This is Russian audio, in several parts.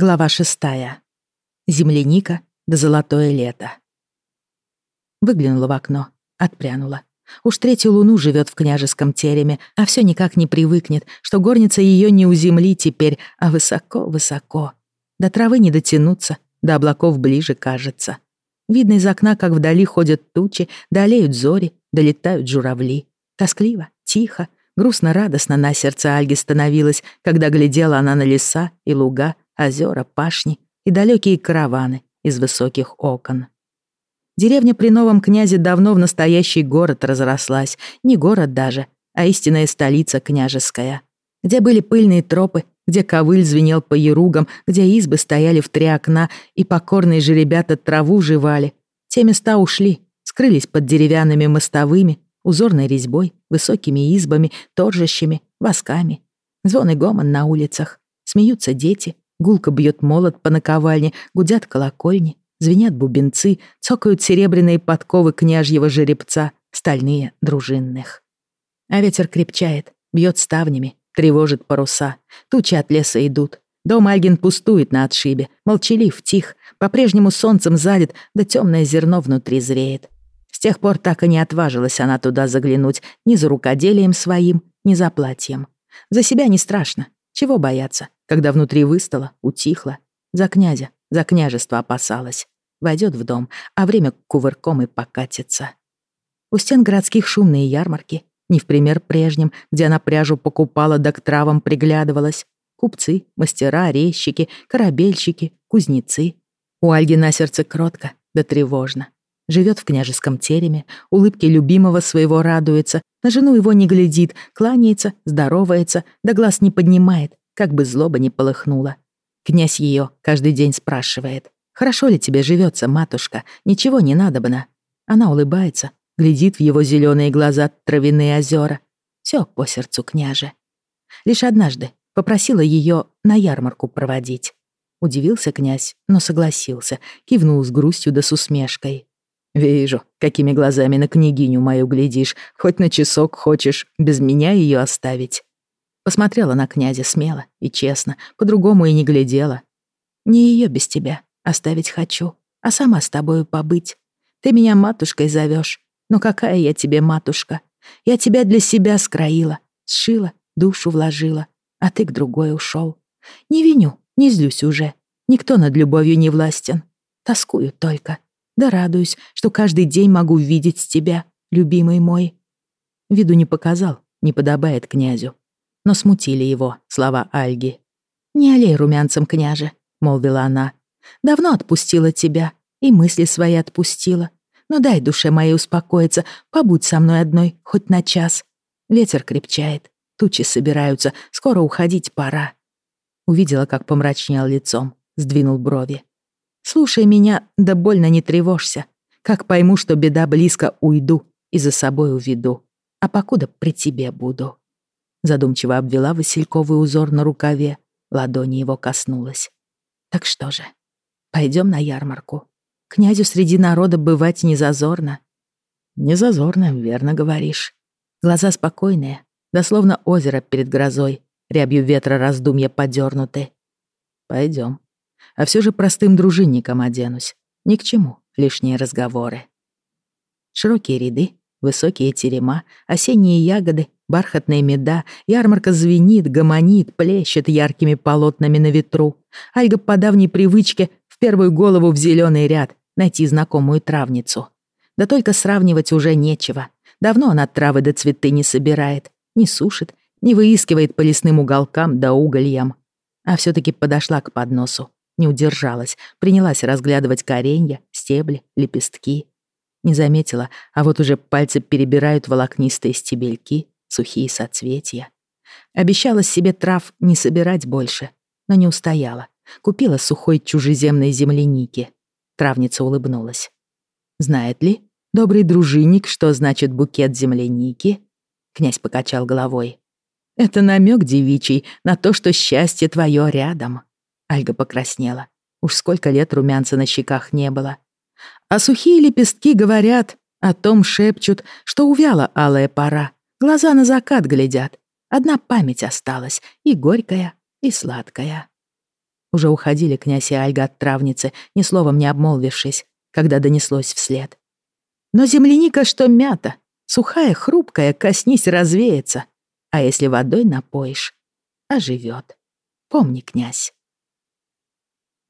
Глава шестая. Земляника да золотое лето. Выглянула в окно, отпрянула. Уж третью луну живет в княжеском тереме, а все никак не привыкнет, что горница ее не у земли теперь, а высоко-высоко. До травы не дотянуться, до облаков ближе кажется. Видно из окна, как вдали ходят тучи, долеют зори, долетают журавли. Тоскливо, тихо, грустно-радостно на сердце Альги становилось, когда глядела она на леса и луга, озера, пашни и далекие караваны из высоких окон. Деревня при новом князе давно в настоящий город разрослась, не город даже, а истинная столица княжеская, где были пыльные тропы, где ковыль звенел по еругам, где избы стояли в три окна и покорные же ребята траву жевали. Те места ушли, скрылись под деревянными мостовыми, узорной резьбой, высокими избами, торжащими, восками. Звон и гомон на улицах. Смеются дети, Гулко бьет молот по наковальне, гудят колокольни, звенят бубенцы, цокают серебряные подковы княжьего жеребца, стальные дружинных. А ветер крепчает, бьет ставнями, тревожит паруса. Тучи от леса идут. Дом Альгин пустует на отшибе, молчалив, тих, по-прежнему солнцем залит, да темное зерно внутри зреет. С тех пор так и не отважилась она туда заглянуть ни за рукоделием своим, ни за платьем. За себя не страшно, чего бояться, когда внутри выстала, утихла. За князя, за княжество опасалась. Войдет в дом, а время кувырком и покатится. У стен городских шумные ярмарки, не в пример прежним, где она пряжу покупала да к травам приглядывалась. Купцы, мастера, резчики, корабельщики, кузнецы. У Альги на сердце кротко да тревожно. Живет в княжеском тереме, улыбки любимого своего радуется, на жену его не глядит, кланяется, здоровается, да глаз не поднимает, как бы злоба не полыхнула. Князь ее каждый день спрашивает, «Хорошо ли тебе живется, матушка? Ничего не надобно». Она улыбается, глядит в его зеленые глаза травяные озера. Все по сердцу княже. Лишь однажды попросила ее на ярмарку проводить. Удивился князь, но согласился, кивнул с грустью да с усмешкой. Вижу, какими глазами на княгиню мою глядишь. Хоть на часок хочешь без меня ее оставить. Посмотрела на князя смело и честно, по-другому и не глядела. Не ее без тебя оставить хочу, а сама с тобою побыть. Ты меня матушкой зовешь, но какая я тебе матушка? Я тебя для себя скроила, сшила, душу вложила, а ты к другой ушел. Не виню, не злюсь уже. Никто над любовью не властен. Тоскую только. Да радуюсь, что каждый день могу видеть тебя, любимый мой. Виду не показал, не подобает князю. Но смутили его слова Альги. «Не олей румянцем, княже», — молвила она. «Давно отпустила тебя, и мысли свои отпустила. Но дай душе моей успокоиться, побудь со мной одной, хоть на час. Ветер крепчает, тучи собираются, скоро уходить пора». Увидела, как помрачнел лицом, сдвинул брови. Слушай меня, да больно не тревожься. Как пойму, что беда близко, уйду и за собой уведу. А покуда при тебе буду. Задумчиво обвела васильковый узор на рукаве, ладони его коснулась. Так что же, пойдем на ярмарку. Князю среди народа бывать не зазорно. Не зазорно, верно говоришь. Глаза спокойные, да словно озеро перед грозой, рябью ветра раздумья подернуты. Пойдем а все же простым дружинником оденусь. Ни к чему лишние разговоры. Широкие ряды, высокие терема, осенние ягоды, бархатная меда, ярмарка звенит, гомонит, плещет яркими полотнами на ветру. Альга по давней привычке в первую голову в зеленый ряд найти знакомую травницу. Да только сравнивать уже нечего. Давно она травы до да цветы не собирает, не сушит, не выискивает по лесным уголкам да угольям. А все таки подошла к подносу, не удержалась, принялась разглядывать коренья, стебли, лепестки. Не заметила, а вот уже пальцы перебирают волокнистые стебельки, сухие соцветия. Обещала себе трав не собирать больше, но не устояла. Купила сухой чужеземной земляники. Травница улыбнулась. «Знает ли добрый дружинник, что значит букет земляники?» Князь покачал головой. «Это намек девичий на то, что счастье твое рядом». Альга покраснела. Уж сколько лет румянца на щеках не было. А сухие лепестки говорят, о том шепчут, что увяла алая пора. Глаза на закат глядят. Одна память осталась, и горькая, и сладкая. Уже уходили князь и Альга от травницы, ни словом не обмолвившись, когда донеслось вслед. Но земляника, что мята, сухая, хрупкая, коснись, развеется. А если водой напоишь, оживет. Помни, князь.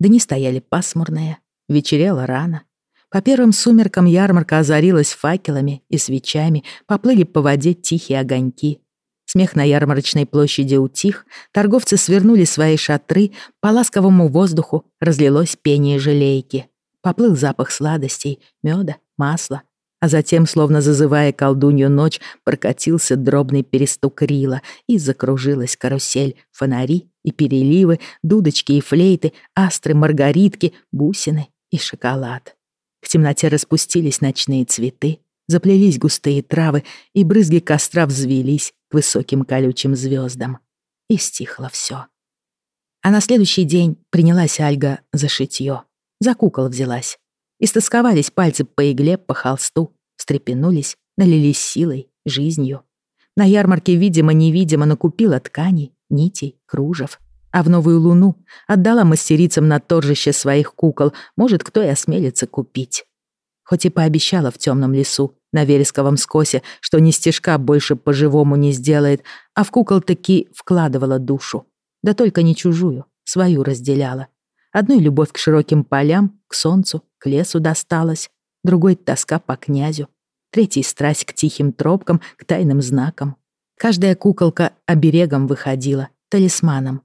Дни стояли пасмурные, вечерело рано. По первым сумеркам ярмарка озарилась факелами и свечами, поплыли по воде тихие огоньки. Смех на ярмарочной площади утих, торговцы свернули свои шатры, по ласковому воздуху разлилось пение желейки. Поплыл запах сладостей, меда, масла, а затем, словно зазывая колдунью ночь, прокатился дробный перестук рила, и закружилась карусель, фонари и переливы, дудочки и флейты, астры, маргаритки, бусины и шоколад. К темноте распустились ночные цветы, заплелись густые травы, и брызги костра взвелись к высоким колючим звездам. И стихло все. А на следующий день принялась Альга за шитье. За кукол взялась. Истосковались пальцы по игле, по холсту, встрепенулись, налились силой, жизнью. На ярмарке, видимо-невидимо, накупила тканей, нитей, кружев. А в новую луну отдала мастерицам на торжище своих кукол, может, кто и осмелится купить. Хоть и пообещала в темном лесу, на вересковом скосе, что ни стежка больше по-живому не сделает, а в кукол таки вкладывала душу. Да только не чужую, свою разделяла. Одной любовь к широким полям, к солнцу, к лесу досталась, другой — тоска по князю, третий — страсть к тихим тропкам, к тайным знакам. Каждая куколка оберегом выходила, талисманом.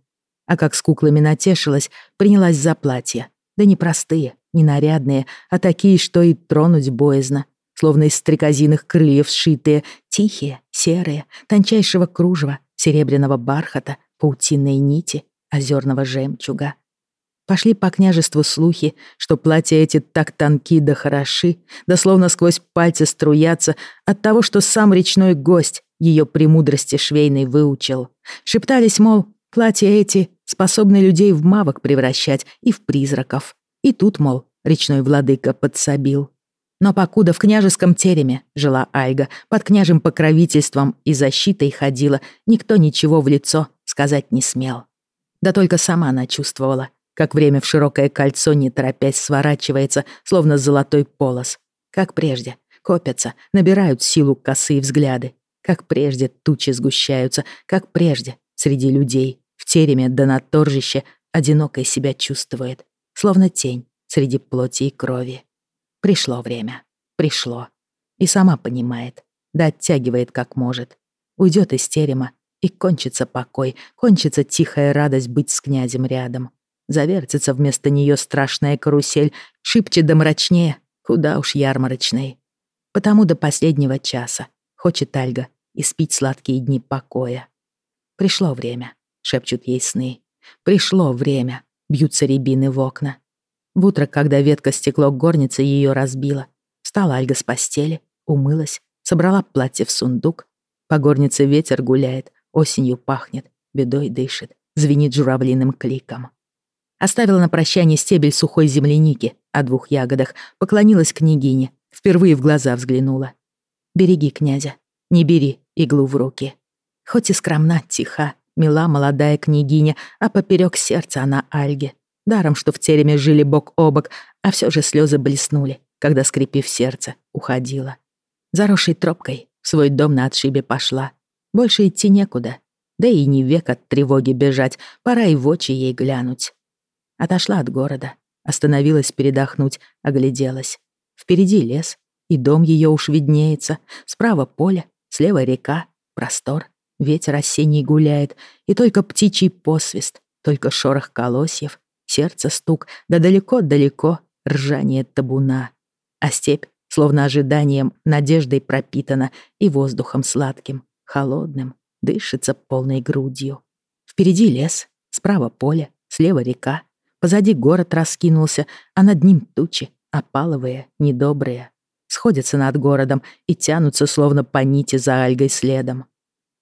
А как с куклами натешилась, принялась за платья. Да не простые, не нарядные, а такие, что и тронуть боязно. Словно из стрекозиных крыльев сшитые, тихие, серые, тончайшего кружева, серебряного бархата, паутинной нити, озерного жемчуга. Пошли по княжеству слухи, что платья эти так тонки да хороши, да словно сквозь пальцы струятся от того, что сам речной гость ее премудрости швейной выучил. Шептались, мол, платья эти способны людей в мавок превращать и в призраков. И тут, мол, речной владыка подсобил. Но покуда в княжеском тереме жила Альга, под княжим покровительством и защитой ходила, никто ничего в лицо сказать не смел. Да только сама она чувствовала, как время в широкое кольцо, не торопясь, сворачивается, словно золотой полос. Как прежде, копятся, набирают силу косые взгляды. Как прежде тучи сгущаются, как прежде среди людей, в тереме да на торжище, одинокой себя чувствует, словно тень среди плоти и крови. Пришло время, пришло. И сама понимает, да оттягивает как может. Уйдет из терема, и кончится покой, кончится тихая радость быть с князем рядом. Завертится вместо нее страшная карусель, шибче да мрачнее, куда уж ярмарочной. Потому до последнего часа хочет Альга испить сладкие дни покоя. Пришло время, шепчут ей сны. Пришло время, бьются рябины в окна. В утро, когда ветка стекло горницы ее разбила, встала Альга с постели, умылась, собрала платье в сундук. По горнице ветер гуляет, осенью пахнет, бедой дышит, звенит журавлиным кликом. Оставила на прощание стебель сухой земляники о двух ягодах, поклонилась княгине, впервые в глаза взглянула. «Береги князя, не бери иглу в руки». Хоть и скромна, тиха, мила молодая княгиня, а поперек сердца она Альге. Даром, что в тереме жили бок о бок, а все же слезы блеснули, когда, скрипив сердце, уходила. Заросшей тропкой в свой дом на отшибе пошла. Больше идти некуда. Да и не век от тревоги бежать, пора и в очи ей глянуть. Отошла от города, остановилась передохнуть, огляделась. Впереди лес, и дом ее уж виднеется. Справа поле, слева река, простор. Ветер осенний гуляет, и только птичий посвист, только шорох колосьев, сердце стук, да далеко-далеко ржание табуна. А степь, словно ожиданием, надеждой пропитана и воздухом сладким, холодным, дышится полной грудью. Впереди лес, справа поле, слева река, Позади город раскинулся, а над ним тучи, опаловые, недобрые. Сходятся над городом и тянутся, словно по нити за Альгой следом.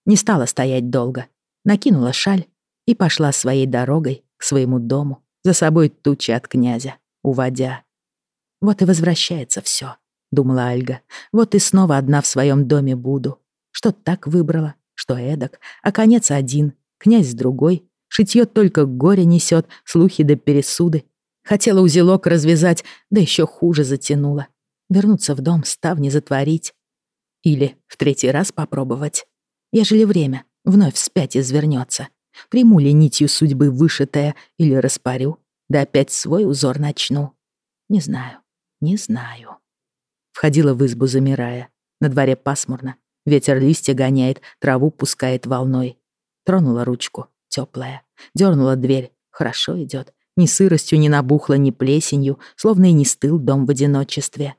Не стала стоять долго. Накинула шаль и пошла своей дорогой к своему дому, за собой тучи от князя, уводя. Вот и возвращается все, думала Альга. Вот и снова одна в своем доме буду. Что так выбрала, что эдак, а конец один, князь другой, Шитье только горе несет, слухи да пересуды. Хотела узелок развязать, да еще хуже затянула. Вернуться в дом, ставни затворить. Или в третий раз попробовать. Ежели время вновь вспять извернется. Приму ли нитью судьбы вышитая или распарю, да опять свой узор начну. Не знаю, не знаю. Входила в избу, замирая. На дворе пасмурно. Ветер листья гоняет, траву пускает волной. Тронула ручку, теплая. Дернула дверь. Хорошо идет. Ни сыростью, ни набухла, ни плесенью, словно и не стыл дом в одиночестве.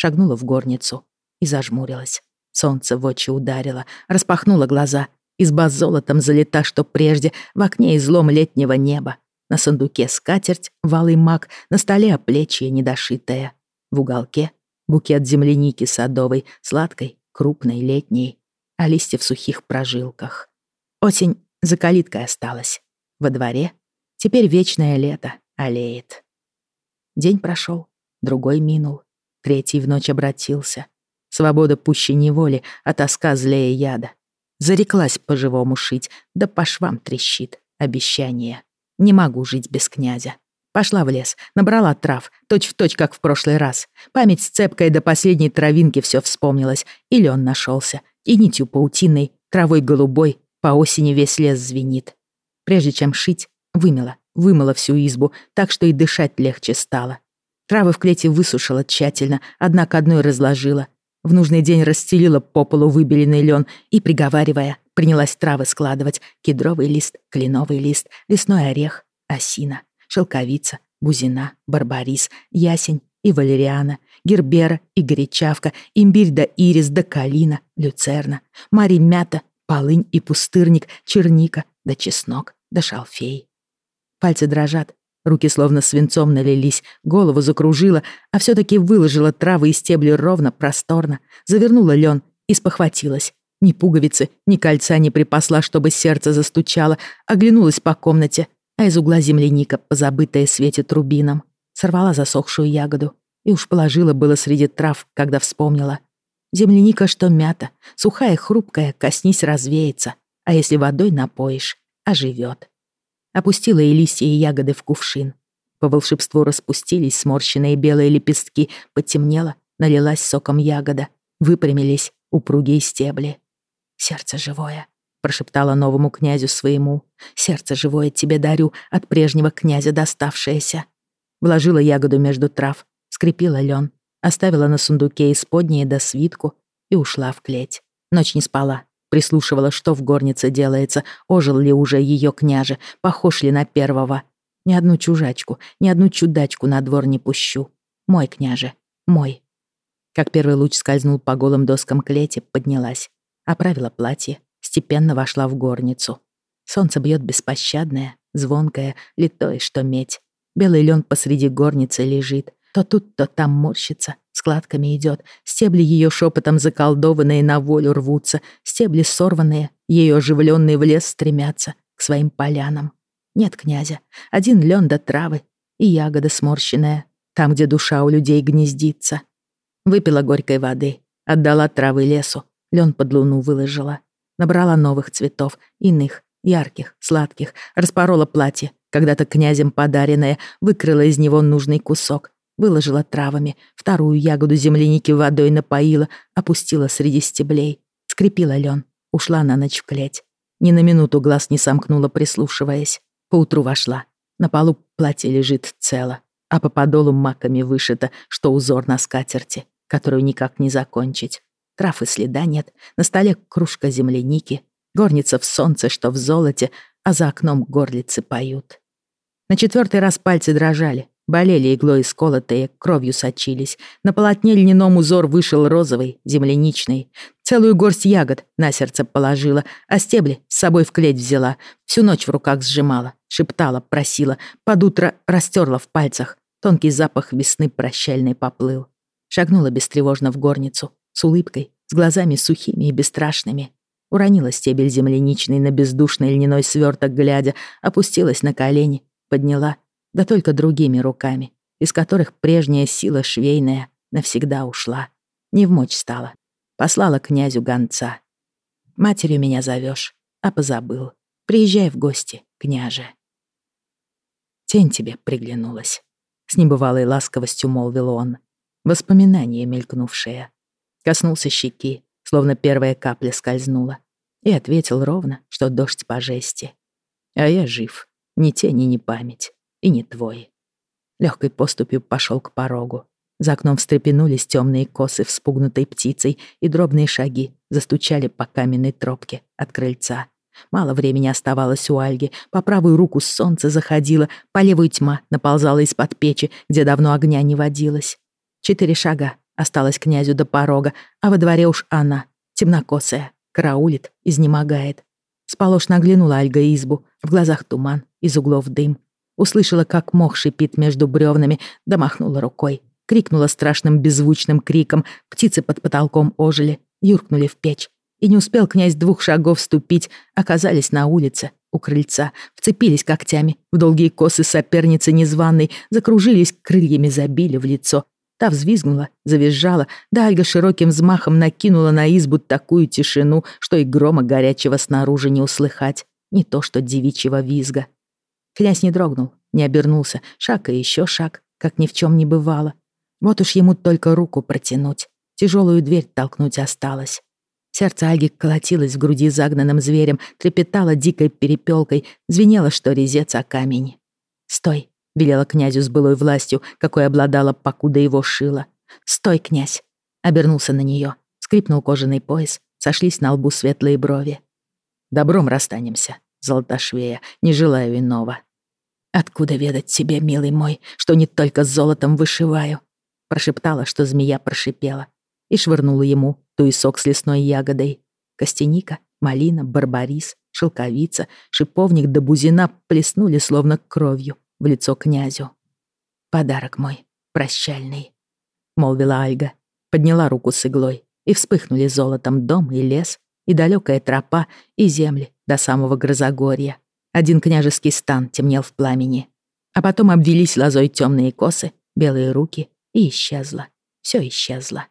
Шагнула в горницу и зажмурилась. Солнце в очи ударило, распахнула глаза. Изба золотом залита, что прежде, в окне излом летнего неба. На сундуке скатерть, валый мак, на столе оплечье недошитое. В уголке букет земляники садовой, сладкой, крупной, летней, а листья в сухих прожилках. Осень за калиткой осталась. Во дворе теперь вечное лето олеет. День прошел, другой минул, третий в ночь обратился. Свобода пуще неволи, а тоска злее яда. Зареклась по-живому шить, да по швам трещит обещание. Не могу жить без князя. Пошла в лес, набрала трав, точь-в-точь, точь, как в прошлый раз. Память с цепкой до последней травинки все вспомнилось, или он нашелся, и нитью паутиной, травой голубой, по осени весь лес звенит. Прежде чем шить, вымела, вымыла всю избу, так что и дышать легче стало. Травы в клете высушила тщательно, одна к одной разложила. В нужный день расстелила по полу выбеленный лен и, приговаривая, принялась травы складывать. Кедровый лист, кленовый лист, лесной орех, осина, шелковица, бузина, барбарис, ясень и валериана, гербера и горячавка, имбирь да ирис да калина, люцерна, мари мята, полынь и пустырник, черника да чеснок да шалфей. Пальцы дрожат, руки словно свинцом налились, голову закружила, а все таки выложила травы и стебли ровно, просторно, завернула лен и спохватилась. Ни пуговицы, ни кольца не припасла, чтобы сердце застучало, оглянулась по комнате, а из угла земляника, позабытая светит рубином, сорвала засохшую ягоду и уж положила было среди трав, когда вспомнила. Земляника, что мята, сухая, хрупкая, коснись, развеется, а если водой напоишь, оживет. Опустила и листья, и ягоды в кувшин. По волшебству распустились сморщенные белые лепестки, потемнело, налилась соком ягода, выпрямились упругие стебли. Сердце живое, прошептала новому князю своему. Сердце живое тебе дарю, от прежнего князя доставшееся. Вложила ягоду между трав, скрепила лен, оставила на сундуке исподние до свитку и ушла в клеть. Ночь не спала, прислушивала, что в горнице делается, ожил ли уже ее княже, похож ли на первого. Ни одну чужачку, ни одну чудачку на двор не пущу. Мой княже, мой. Как первый луч скользнул по голым доскам клети, поднялась, оправила платье, степенно вошла в горницу. Солнце бьет беспощадное, звонкое, литое, что медь. Белый лен посреди горницы лежит, то тут, то там морщится, складками идет. Стебли ее шепотом заколдованные на волю рвутся, стебли сорванные, ее оживленные в лес стремятся к своим полянам. Нет князя, один лен до травы и ягода сморщенная, там, где душа у людей гнездится. Выпила горькой воды, отдала травы лесу, лен под луну выложила. Набрала новых цветов, иных, ярких, сладких, распорола платье, когда-то князем подаренное, выкрыла из него нужный кусок, выложила травами, вторую ягоду земляники водой напоила, опустила среди стеблей, скрепила лен, ушла на ночь в клеть. Ни на минуту глаз не сомкнула, прислушиваясь. Поутру вошла. На полу платье лежит цело, а по подолу маками вышито, что узор на скатерти, которую никак не закончить. Трав и следа нет, на столе кружка земляники, горница в солнце, что в золоте, а за окном горлицы поют. На четвертый раз пальцы дрожали, болели иглой сколотые, кровью сочились. На полотне льняном узор вышел розовый, земляничный. Целую горсть ягод на сердце положила, а стебли с собой в клеть взяла. Всю ночь в руках сжимала, шептала, просила. Под утро растерла в пальцах. Тонкий запах весны прощальной поплыл. Шагнула бестревожно в горницу, с улыбкой, с глазами сухими и бесстрашными. Уронила стебель земляничный на бездушный льняной сверток, глядя, опустилась на колени, подняла, да только другими руками, из которых прежняя сила швейная навсегда ушла. Не в мочь стала. Послала князю гонца. Матерью меня зовешь, а позабыл. Приезжай в гости, княже. Тень тебе приглянулась. С небывалой ласковостью молвил он. Воспоминание мелькнувшее. Коснулся щеки, словно первая капля скользнула. И ответил ровно, что дождь по жести. А я жив. Ни тени, ни память. И не твой. Легкой поступью пошел к порогу. За окном встрепенулись темные косы вспугнутой птицей, и дробные шаги застучали по каменной тропке от крыльца. Мало времени оставалось у Альги. По правую руку солнце заходило, по левую тьма наползала из-под печи, где давно огня не водилось. Четыре шага осталось князю до порога, а во дворе уж она, темнокосая, караулит, изнемогает. Сполошно оглянула Альга избу, в глазах туман, из углов дым. Услышала, как мох шипит между бревнами, да махнула рукой. Крикнула страшным беззвучным криком, птицы под потолком ожили, юркнули в печь. И не успел князь двух шагов ступить, оказались на улице, у крыльца, вцепились когтями в долгие косы соперницы незваной, закружились, крыльями забили в лицо. Та взвизгнула, завизжала, да Альга широким взмахом накинула на избу такую тишину, что и грома горячего снаружи не услыхать, не то что девичьего визга. Князь не дрогнул, не обернулся, шаг и еще шаг, как ни в чем не бывало. Вот уж ему только руку протянуть, тяжелую дверь толкнуть осталось. Сердце Альги колотилось в груди загнанным зверем, трепетало дикой перепелкой, звенело, что резец о камень. «Стой!» — велела князю с былой властью, какой обладала, покуда его шила. «Стой, князь!» — обернулся на нее, скрипнул кожаный пояс, сошлись на лбу светлые брови. «Добром расстанемся, Золотошвея, не желаю иного». «Откуда ведать тебе, милый мой, что не только золотом вышиваю?» Прошептала, что змея прошипела, и швырнула ему туесок с лесной ягодой. Костяника, малина, барбарис, шелковица, шиповник да бузина плеснули словно кровью в лицо князю. «Подарок мой, прощальный», — молвила Альга, подняла руку с иглой, и вспыхнули золотом дом и лес, и далекая тропа, и земли до самого Грозогорья. Один княжеский стан темнел в пламени, а потом обвелись лозой темные косы, белые руки, и исчезло. Все исчезло.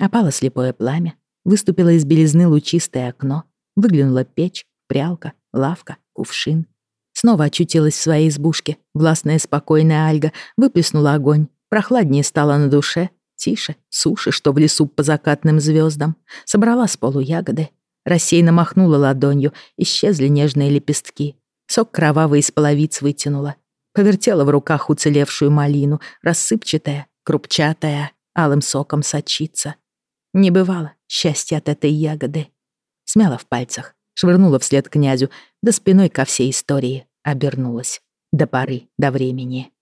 Опало слепое пламя, выступило из белизны лучистое окно, выглянула печь, прялка, лавка, кувшин. Снова очутилась в своей избушке, властная спокойная Альга, выплеснула огонь, прохладнее стало на душе, тише, суше, что в лесу по закатным звездам, собрала с полу ягоды, рассеянно махнула ладонью, исчезли нежные лепестки, сок кровавый из половиц вытянула, повертела в руках уцелевшую малину, рассыпчатая, крупчатая, алым соком сочится. Не бывало счастья от этой ягоды. Смяла в пальцах, швырнула вслед князю, да спиной ко всей истории обернулась. До поры, до времени.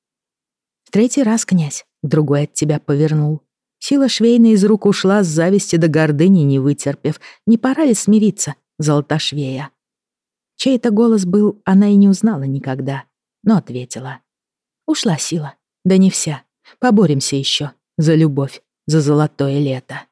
В третий раз, князь, другой от тебя повернул. Сила швейная из рук ушла с зависти до гордыни, не вытерпев. Не пора ли смириться, золотошвея? Чей-то голос был, она и не узнала никогда, но ответила. Ушла сила, да не вся. Поборемся еще за любовь, за золотое лето.